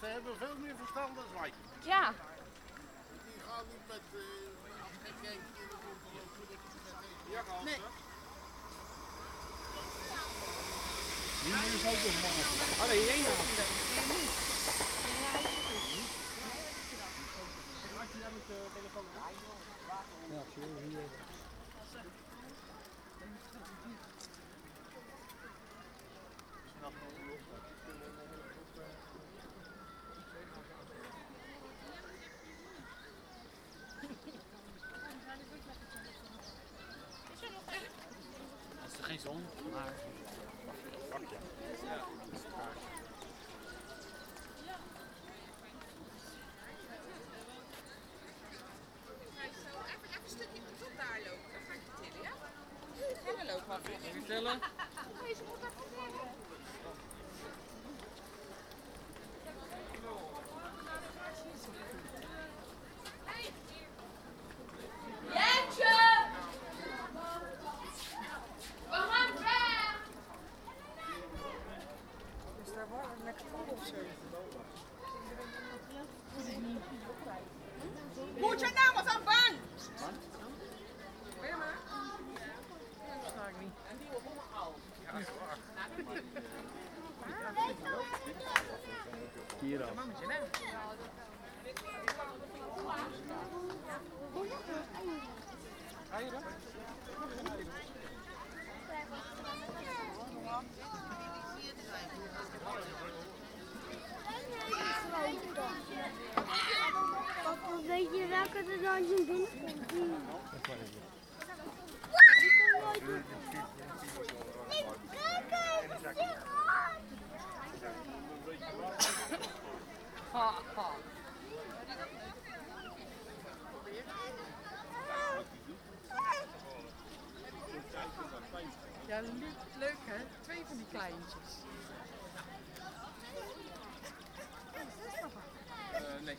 Ze hebben veel meer verstand dan wij. Ja. Die gaan niet met... Uh, als geen geen Ja, kan. Nee. Hier is ook nog man. Oh nee, één Ja, zie je hier. Als er geen zon, maar... Bakje. Ja. Even een stukje tot daar lopen, dan ga ik je tillen, ja? Ga maar lopen, Even tellen. Nee, ze moet even tillen. Jentje! We gaan weg! Is daar warm lekker vol of zo? Moet je nou wat aan bang? Ben je maar? Dat ga ik niet. En die wordt allemaal Ja, dat is waar. Hier dan. Mammetje, hè? Ga je dan? Papa, weet je welke er dan in binnenkomt? Nee, kijk eens, die gaat. Ha, ha. Ja, leuk, leuk hè? Twee van die kleintjes. Uh, nee.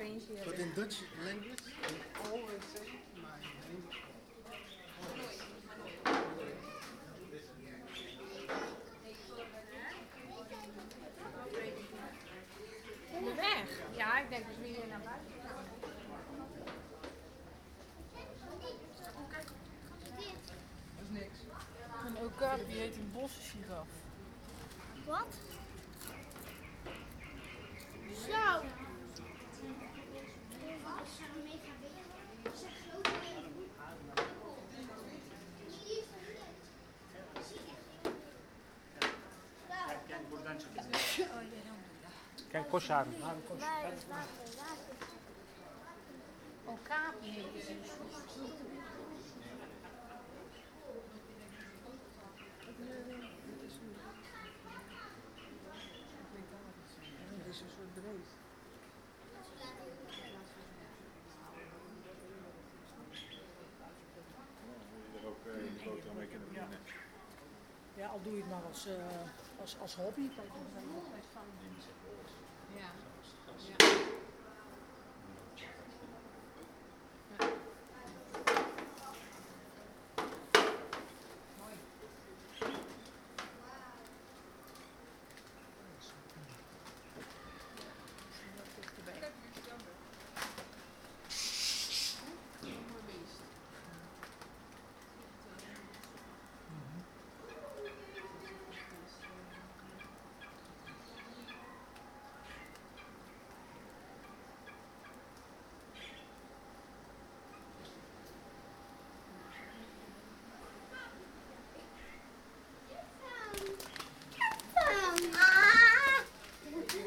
Strange here. But in Dutch language, they always say my name. De weg? Ja, ik denk dat we hier naar buiten gaan. Dat is niks. Een okapi die heet een bosgiraf. Wat? Zo. buradan çıkacağız. O kamp. Kunnen. Ja, al doe je het maar als, eh, als, als hobby. Kijk, dan zijn we nog best van. Ja.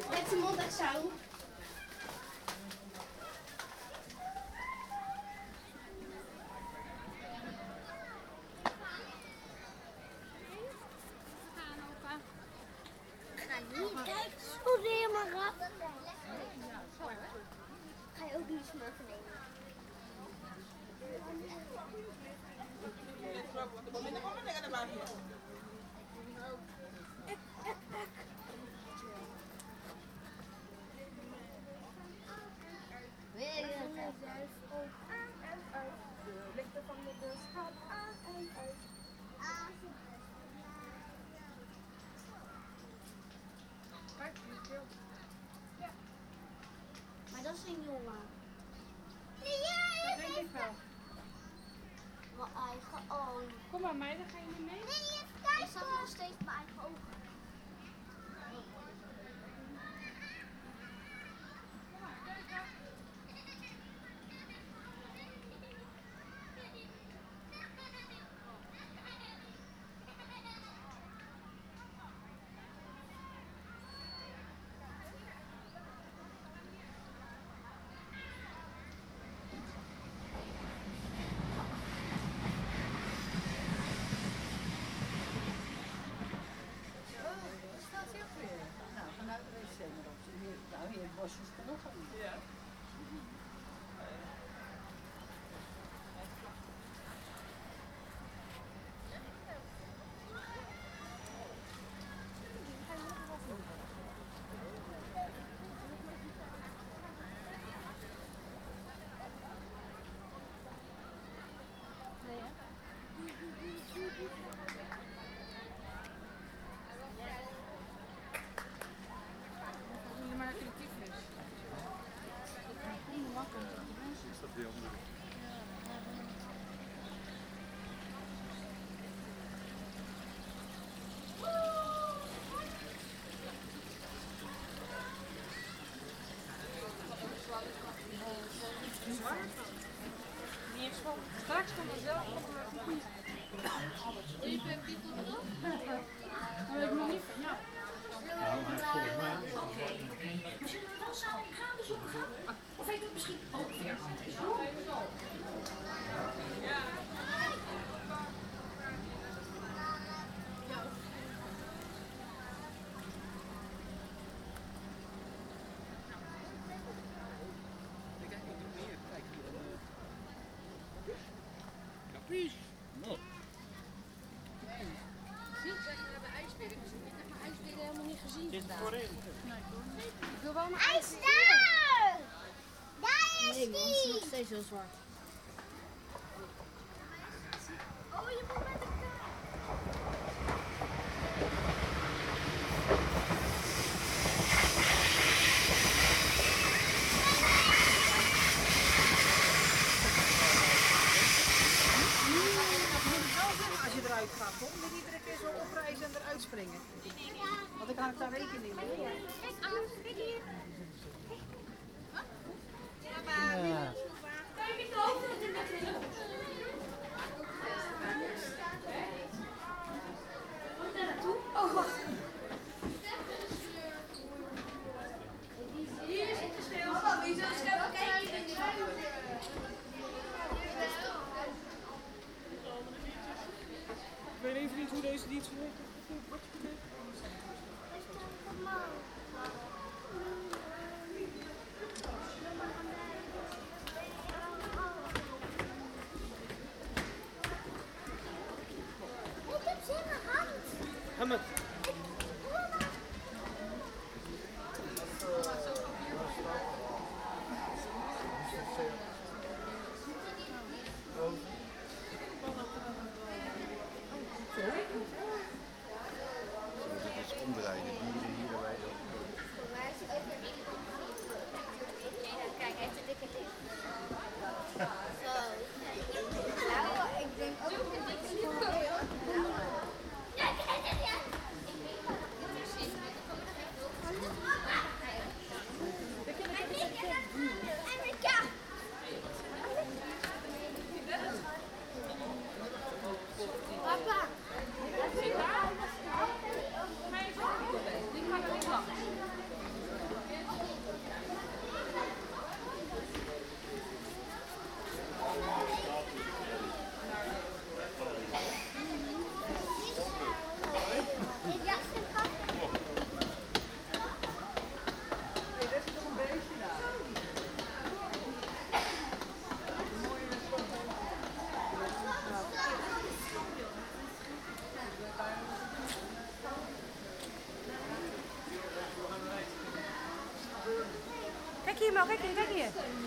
Met zijn mond echt zo. Niet kijken, zo helemaal rap. Ga je ook niet smurfen nemen? Je zelf ook aan en uit? De lichten van de bus gaan aan en uit. Kijk, die keel. Maar dat is een jongen. Dat denk ik wel. Mijn eigen ogen. Kom maar, meiden, ga pues Is dat heel moeilijk? Straks komt er zelf nog een Je bent people erop? Dat weet ik nog niet van jou. Zullen we dan samen in gaan bezoeken gaan? Of heet het misschien ook weer? Komen Hij is daar! Daar is Nee, man, het is nog die! steeds heel zwart. Oh, je moet met de kaart. Als je eruit gaat, toch? Niet iedere keer zo oprijzen en eruit springen. Want dan kan ik daar rekening mee houden. Kijk, weet even niet hoe deze dienst werkt. Ik heb ze in mijn hand. Hammer. Zullen we dit eens omdraaien? De dieren hier en wij zo. Kijk, hij heeft een dikke licht. Zo. Nou, ik denk ook dat een dikke licht. Ja, kijk eens, ja. Amerika. Papa. Ik dacht een kat. Nee, dat is toch een beestje daar. Kijk hier, Mel, kijk